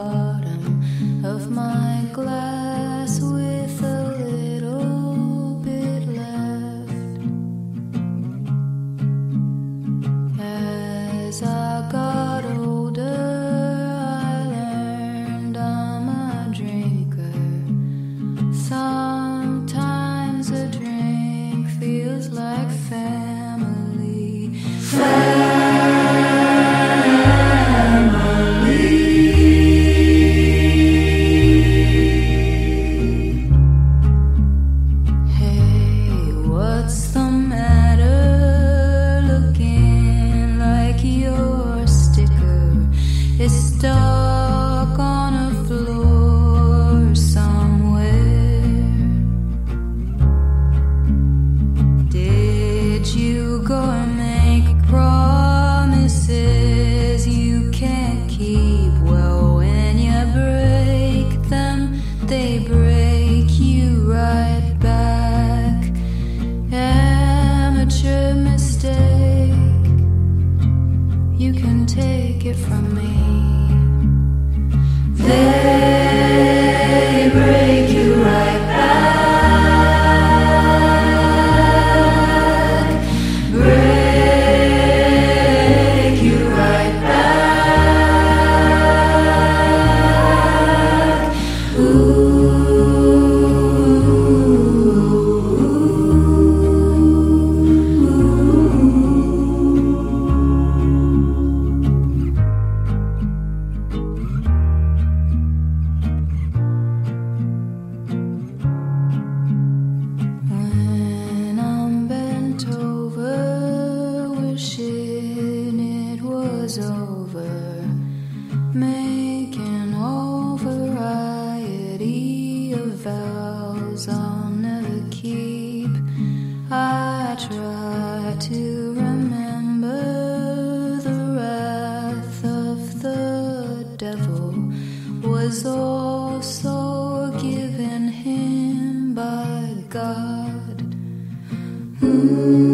far. you going? Is over, making all variety of vows I'll never keep. I try to remember the wrath of the devil was also given him by God. Mm.